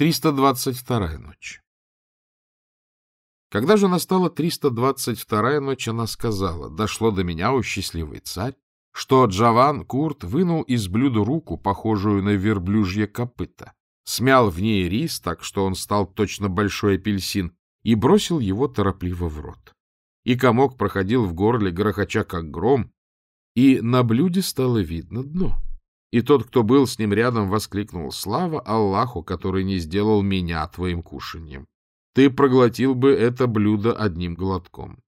322-я ночь Когда же настала 322-я ночь, она сказала, «Дошло до меня, о счастливый царь, что Джаван Курт вынул из блюда руку, похожую на верблюжье копыто, смял в ней рис, так что он стал точно большой апельсин, и бросил его торопливо в рот. И комок проходил в горле, грохоча как гром, и на блюде стало видно дно. И тот, кто был с ним рядом, воскликнул «Слава Аллаху, который не сделал меня твоим кушаньем! Ты проглотил бы это блюдо одним глотком!»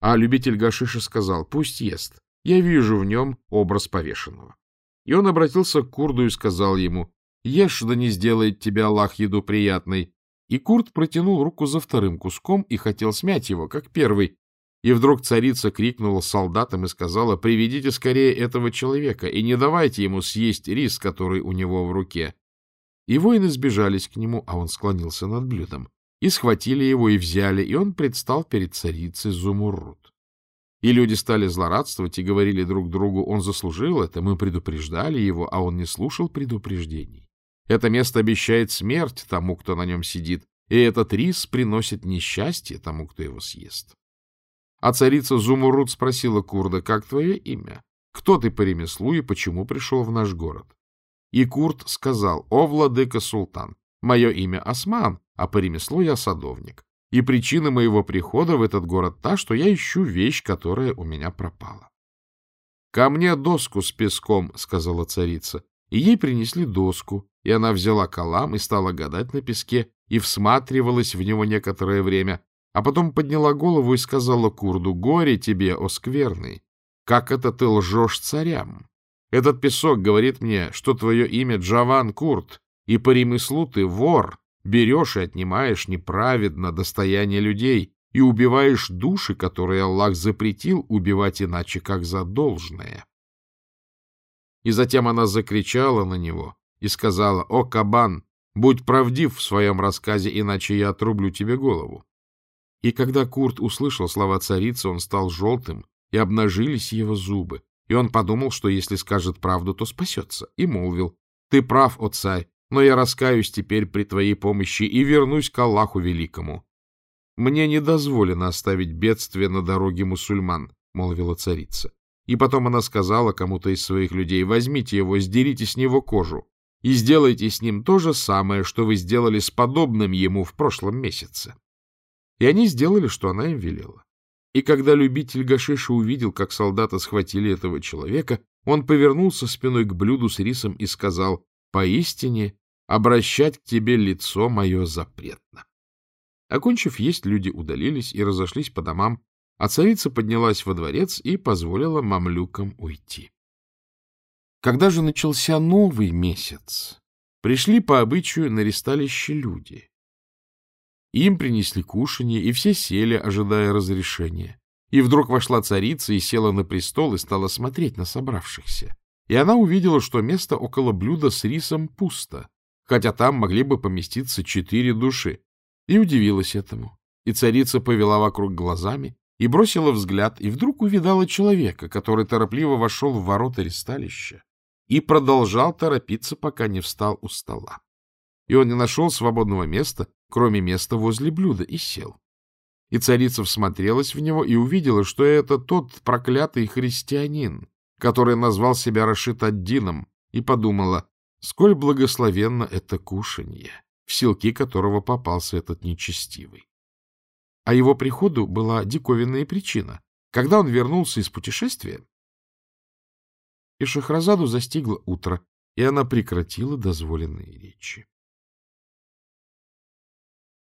А любитель гашиша сказал «Пусть ест, я вижу в нем образ повешенного». И он обратился к Курду и сказал ему «Ешь, да не сделает тебе Аллах еду приятной». И Курд протянул руку за вторым куском и хотел смять его, как первый, и вдруг царица крикнула солдатам и сказала, «Приведите скорее этого человека и не давайте ему съесть рис, который у него в руке». И воины сбежались к нему, а он склонился над блюдом. И схватили его, и взяли, и он предстал перед царицей Зумуррут. И люди стали злорадствовать и говорили друг другу, он заслужил это, мы предупреждали его, а он не слушал предупреждений. Это место обещает смерть тому, кто на нем сидит, и этот рис приносит несчастье тому, кто его съест. А царица Зумурут спросила Курда, как твое имя? Кто ты по ремеслу и почему пришел в наш город? И Курд сказал, о, владыка султан, мое имя Осман, а по ремеслу я садовник. И причина моего прихода в этот город та, что я ищу вещь, которая у меня пропала. — Ко мне доску с песком, — сказала царица. И ей принесли доску, и она взяла калам и стала гадать на песке, и всматривалась в него некоторое время, а потом подняла голову и сказала Курду, «Горе тебе, о скверный! Как это ты лжешь царям? Этот песок говорит мне, что твое имя Джаван Курт, и по ремеслу ты вор, берешь и отнимаешь неправедно достояние людей и убиваешь души, которые Аллах запретил убивать иначе, как за должное». И затем она закричала на него и сказала, «О, кабан, будь правдив в своем рассказе, иначе я отрублю тебе голову». И когда Курт услышал слова царицы, он стал желтым, и обнажились его зубы. И он подумал, что если скажет правду, то спасется, и молвил, «Ты прав, о царь, но я раскаюсь теперь при твоей помощи и вернусь к Аллаху Великому». «Мне не дозволено оставить бедствие на дороге мусульман», — молвила царица. И потом она сказала кому-то из своих людей, «Возьмите его, сдерите с него кожу и сделайте с ним то же самое, что вы сделали с подобным ему в прошлом месяце». И они сделали, что она им велела. И когда любитель гашиша увидел, как солдаты схватили этого человека, он повернулся спиной к блюду с рисом и сказал, «Поистине, обращать к тебе лицо мое запретно». Окончив есть, люди удалились и разошлись по домам, а царица поднялась во дворец и позволила мамлюкам уйти. Когда же начался новый месяц, пришли по обычаю на ресталище люди, им принесли кушанье, и все сели, ожидая разрешения. И вдруг вошла царица и села на престол и стала смотреть на собравшихся. И она увидела, что место около блюда с рисом пусто, хотя там могли бы поместиться четыре души, и удивилась этому. И царица повела вокруг глазами и бросила взгляд, и вдруг увидала человека, который торопливо вошел в ворота ресталища и продолжал торопиться, пока не встал у стола. И он не нашел свободного места, кроме места возле блюда, и сел. И царица всмотрелась в него и увидела, что это тот проклятый христианин, который назвал себя Рашид Аддином, и подумала, сколь благословенно это кушанье, в селки которого попался этот нечестивый. А его приходу была диковинная причина. Когда он вернулся из путешествия, и Шахразаду застигло утро, и она прекратила дозволенные речи.